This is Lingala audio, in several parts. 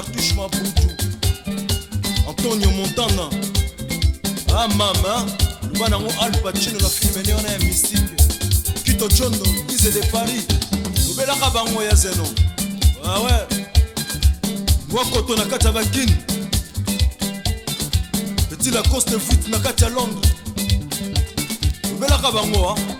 cartouche maputu antonio montana ah mama luba nango al pacino na filme neona ya mystike kito chondo ise de paris lobelaka bango ya zeno awe ah, wakoto na kati ya bakini petit lacoste fuite na kati ya londres lobelaka bango a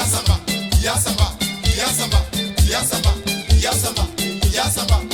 Yasamba, Yasamba, Yasamba, Yasamba, Yasamba, Yasamba.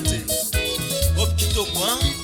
don't want.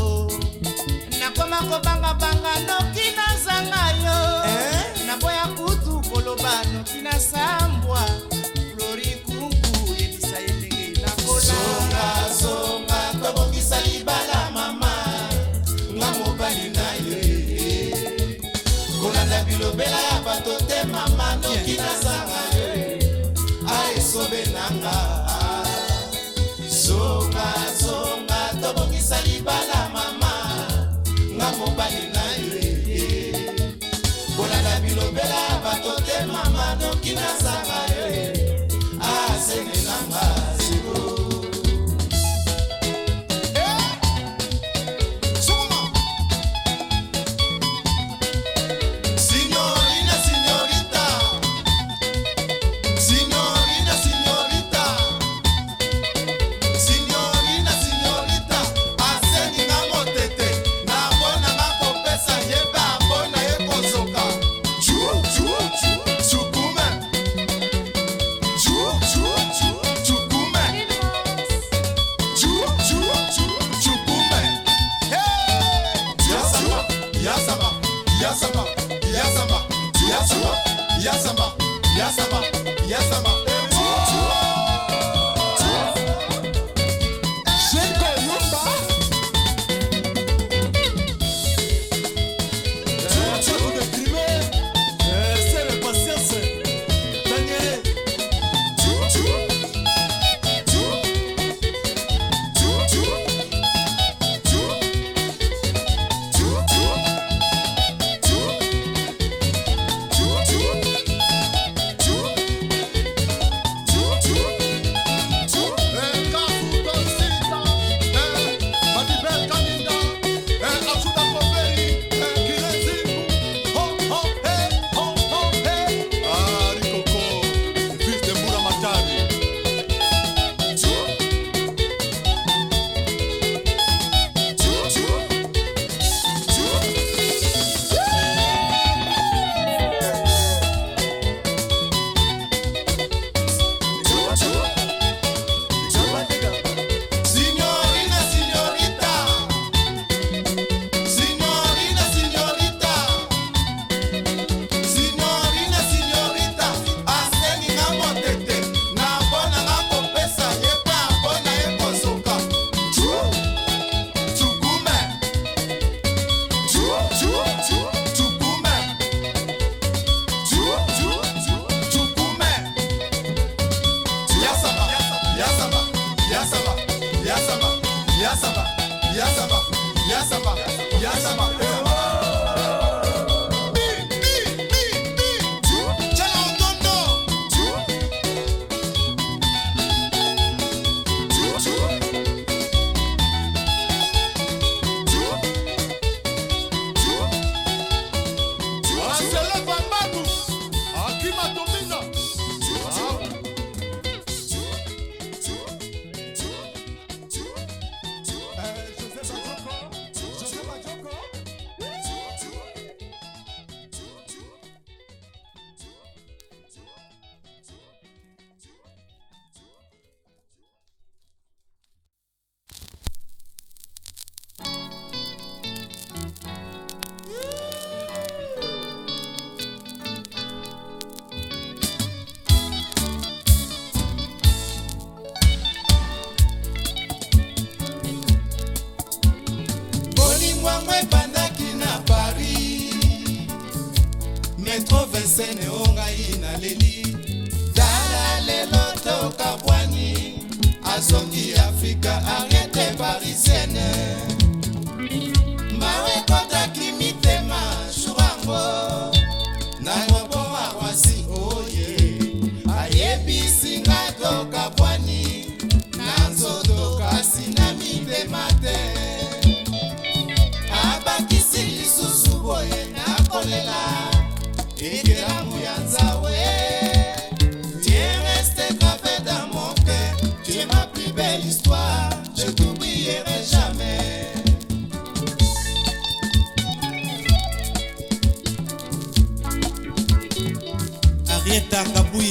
kobangabanga noki nazanga yo eh? naboya kutu koloba noki nasambwa flori kungu yebisa ye ndenge nakolazonga tobongisa libala mama nga mobali na yo kolanda bilobela ya bato te mama noki nazanga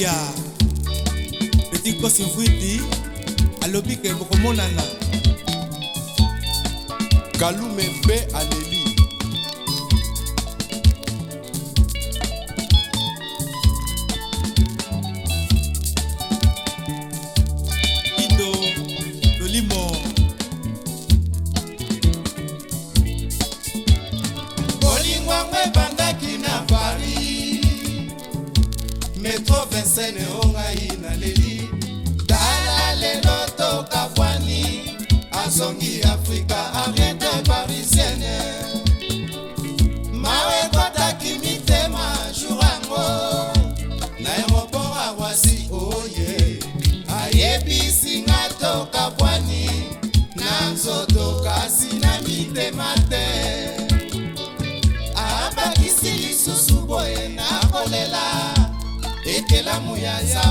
haleluya petit kosi mvwidi alobi ke bokomonana kalume mpe aleli mulher, mulher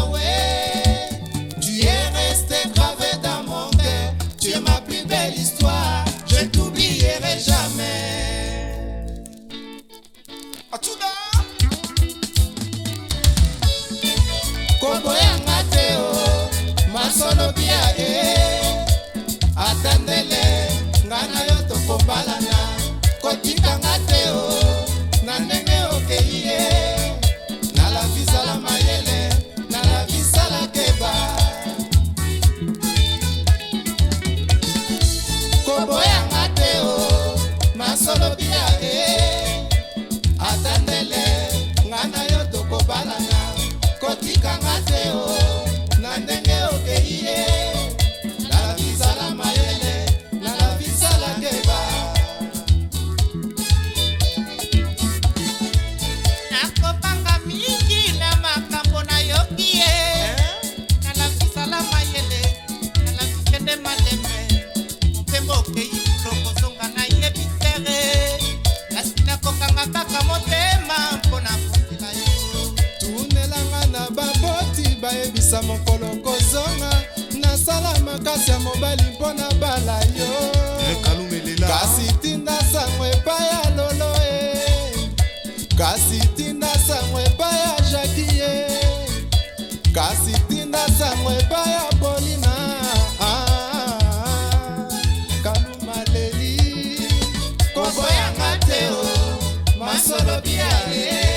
yeah.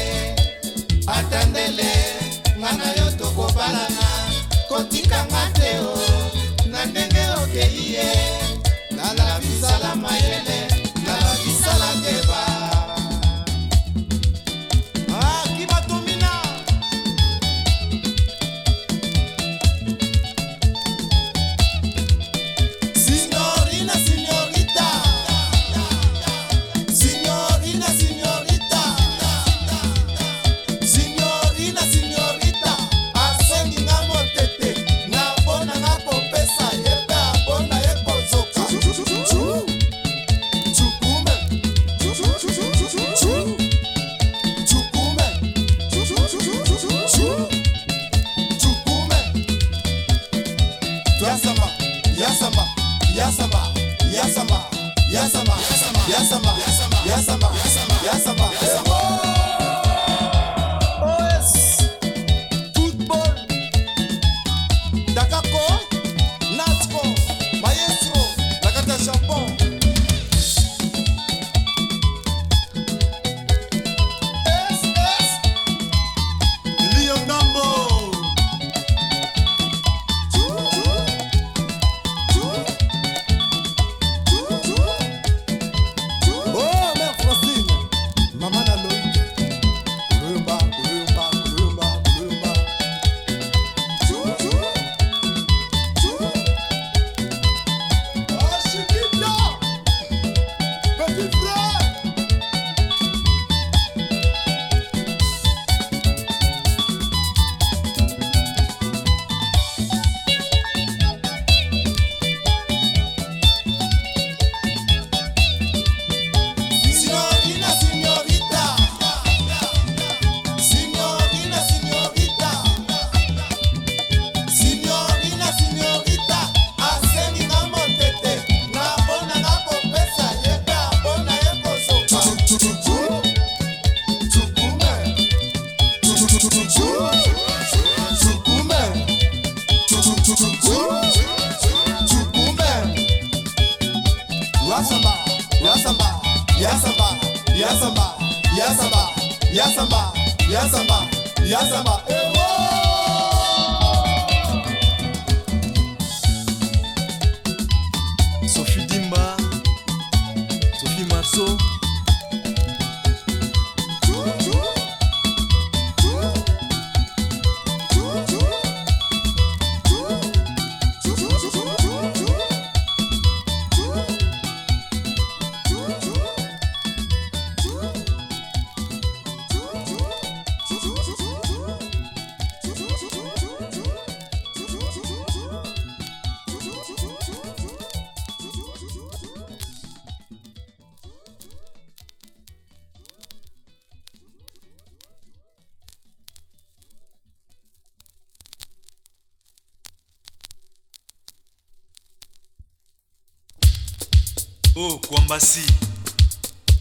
Wambassi,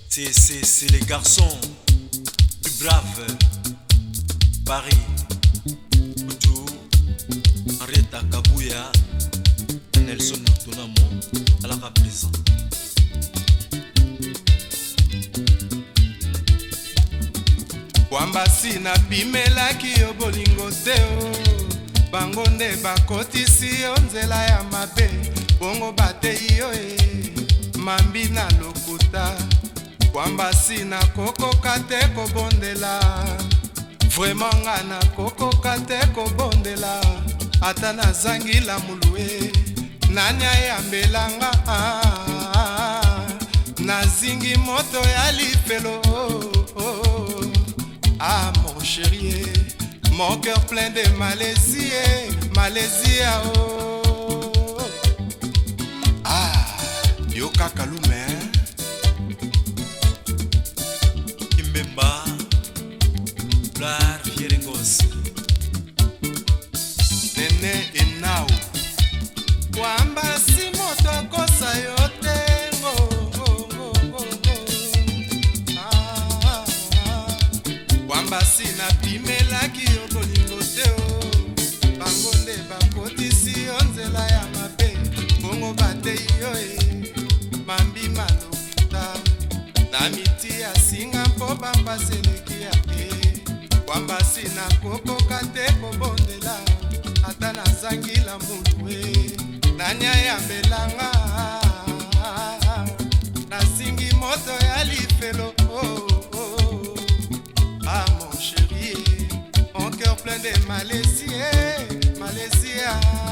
c'est les garçons du brave Paris. Oudou, Henrietta Kabouya, Nelson Noctonamo, à la présent. wambasi napimelaki yo bolingo te o bango nde bakotisi yo nzela ya mabe bongo bateyi yo e mambi na lokuta kwambasi nakokoka te kobondela vraimen nga nakokoka te kobondela ata nazangi lamulu e nani ayambelanga ah, nazingi moto ya lifelo oh, oh. ah mon chérie mon cœur plein de malaisie malaisie ah, oh. yo kaka lume kimbemba blar hierengos nene enau kwamba si moto kosa yo ah, basi napimelaki yo bolingo te o bango nde bakotisi yo nzela ya mabe bongo batei yo e amiti asinga mpo bambasi eleki ya te kwambasi nakokoka te kobondela ata nazangi lamulu e nania yambelanga nasingi moto ya lifelo oh, oh. ah mon chéri mon cœur plein de malaisie malaisie ah.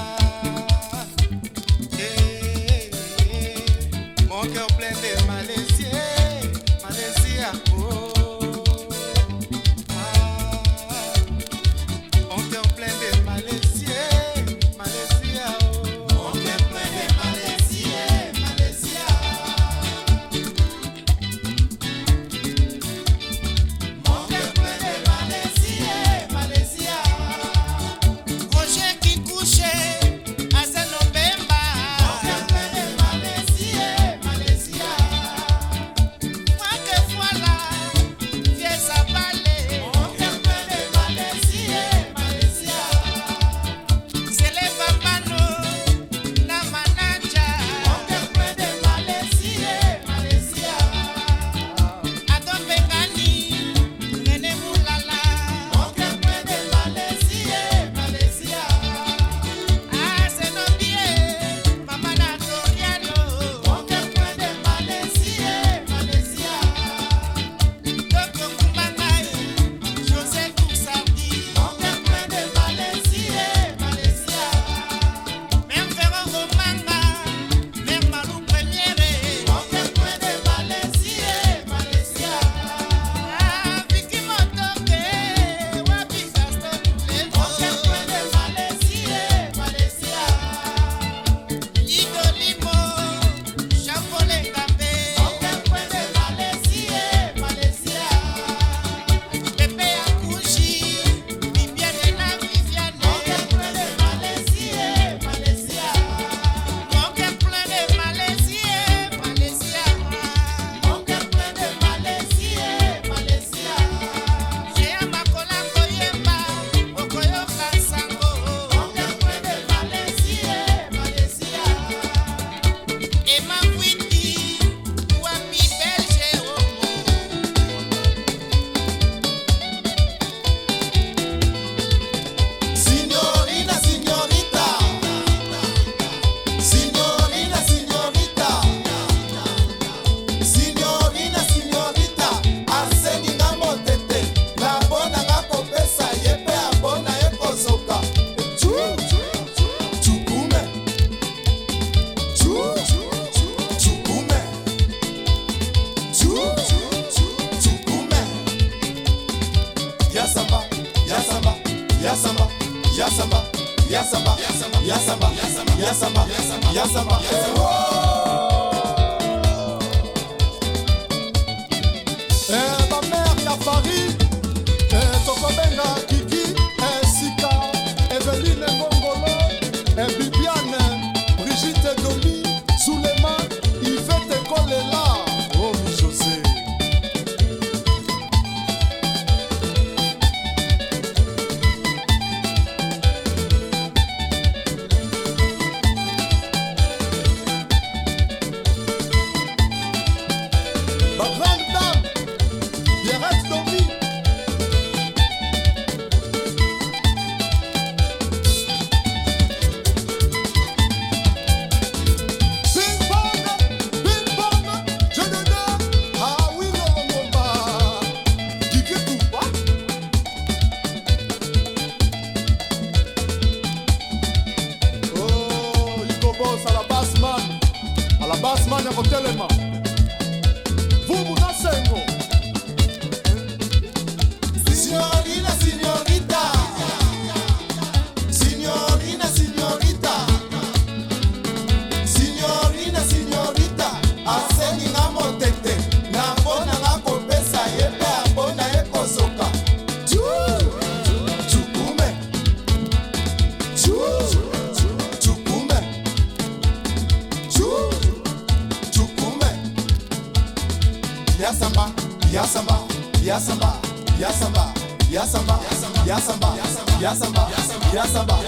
Yasamba, Yasamba, Yasamba.